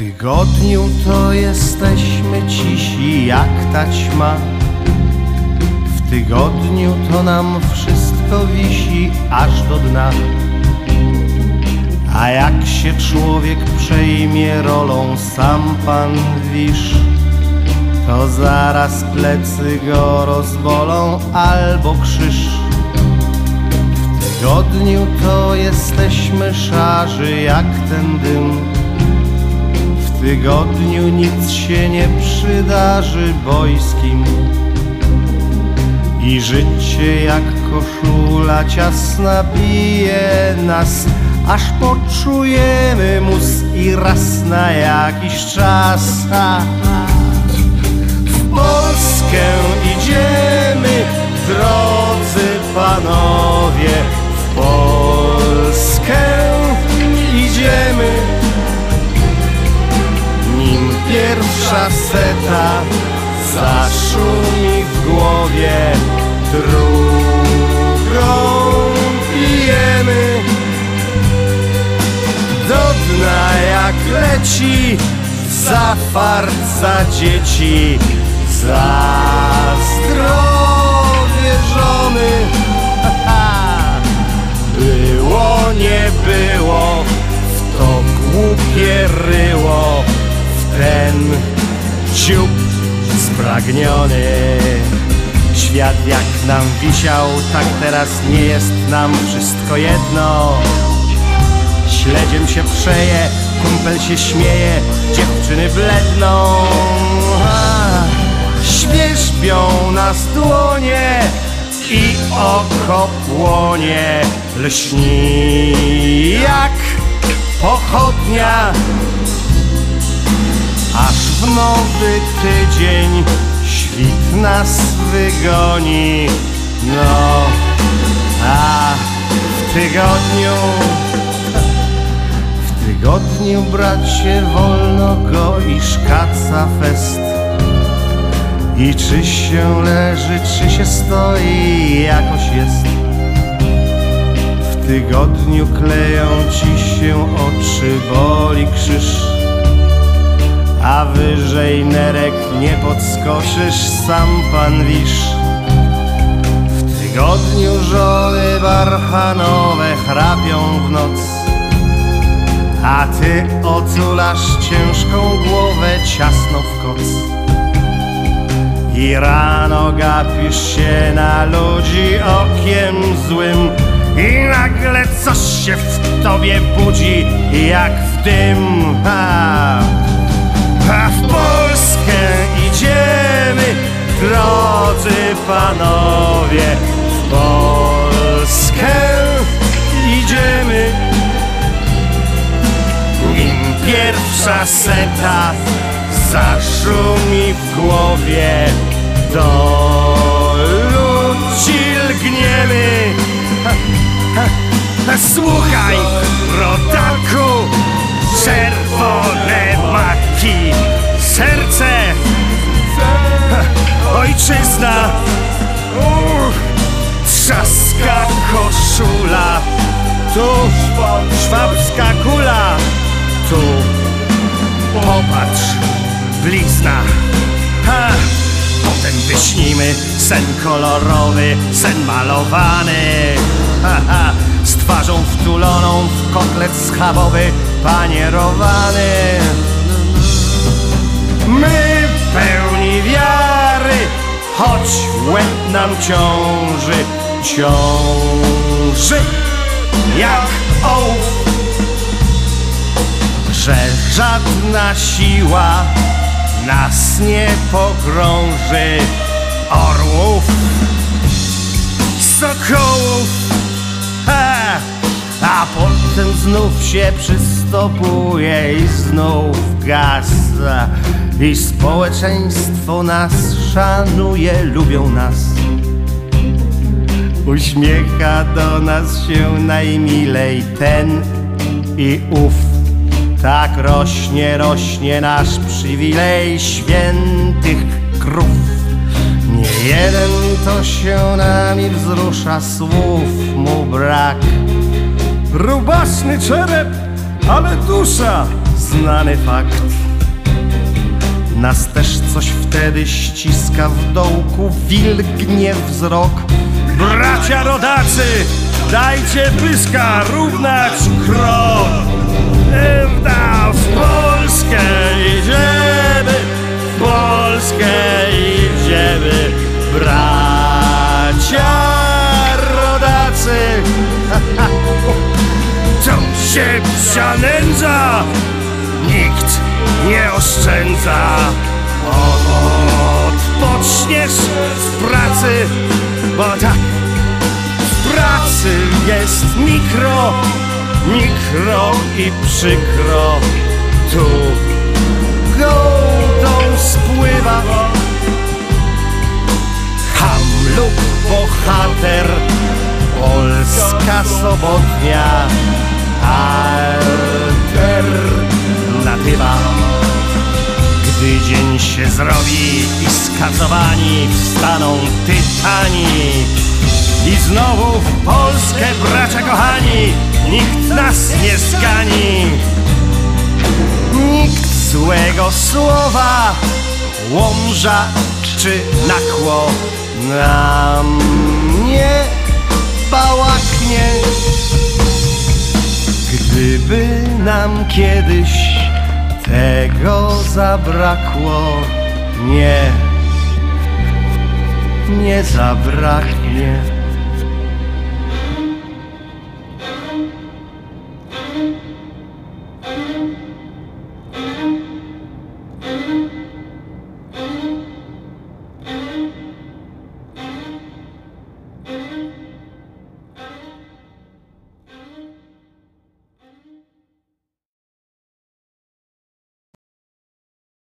tygodniu to jesteśmy cisi jak taćma. W tygodniu to nam wszystko wisi aż do dna. A jak się człowiek przejmie rolą, sam pan wisz, to zaraz plecy go rozbolą albo krzyż. W tygodniu to jesteśmy szarzy jak ten dym. Tygodniu nic się nie przydarzy bojskim. I życie jak koszula ciasna bije nas Aż poczujemy mus i raz na jakiś czas W pierwsza seta zaszumi w głowie Drugą. Pijemy Do dna jak leci Za fart, za dzieci. Za zdrowie żony. Było, nie było W to głupie ryło ten ciup spragniony. Świat jak nam wisiał, tak teraz nie jest nam wszystko jedno. Śledziem się przeje, kumpel się śmieje, dziewczyny bledną. A, Świerzbią nas dłonie i oko płonie. Lśni jak pochodnia Aż w nowy tydzień świt nas wygoni. No, a w tygodniu W tygodniu bracie wolno go i szkaca fest. I czy się leży, czy się stoi, jakoś jest. W tygodniu kleją ci się oczy, boli krzyż a wyżej nerek nie podskoczysz, sam pan wisz. W tygodniu żony barchanowe chrapią w noc, a ty otulasz ciężką głowę ciasno w koc. I rano gapisz się na ludzi okiem złym i nagle coś się w tobie budzi jak w dym. Ha! A w Polskę idziemy, drodzy panowie, w Polskę idziemy. Nim pierwsza seta zaszumi w głowie, do ludzi lgniemy. Ha, ha, ha, Słuchaj, rodaku, tu popatrz, blizna, ha, potem wyśnimy sen kolorowy, sen malowany, ha, ha, z twarzą wtuloną w kotlet schabowy, panierowany. My pełni wiary, choć łeb nam ciąży, ciąży. Jak ołów, że żadna siła nas nie pogrąży. Orłów, sokołów, ha! a potem znów się przystopuje i znów gasa. I społeczeństwo nas szanuje, lubią nas. Uśmiecha do nas się najmilej ten i ów. Tak rośnie, rośnie nasz przywilej świętych krów. Nie jeden to się nami wzrusza, słów mu brak. Rubaszny czerep, ale dusza znany fakt. Nas też coś wtedy ściska w dołku, wilgnie wzrok. Bracia rodacy, dajcie pyska, równać krok. Prawda, w Polskę idziemy, w Polskę idziemy, bracia rodacy. Co się psia nędza, nikt nie oszczędza. Odpoczniesz w pracy, bo tak w pracy jest mikro, mikro i przykro. Tu gołdą spływa ham lub bohater, polska sobotnia alternatywa. Gdy dzień się zrobi i skazowani wstaną tytani i znowu w Polskę bracia kochani nikt nas nie zgani nikt złego słowa łomża czy nakło nam nie bałaknie Gdyby nam kiedyś tego zabrakło, nie, nie zabraknie.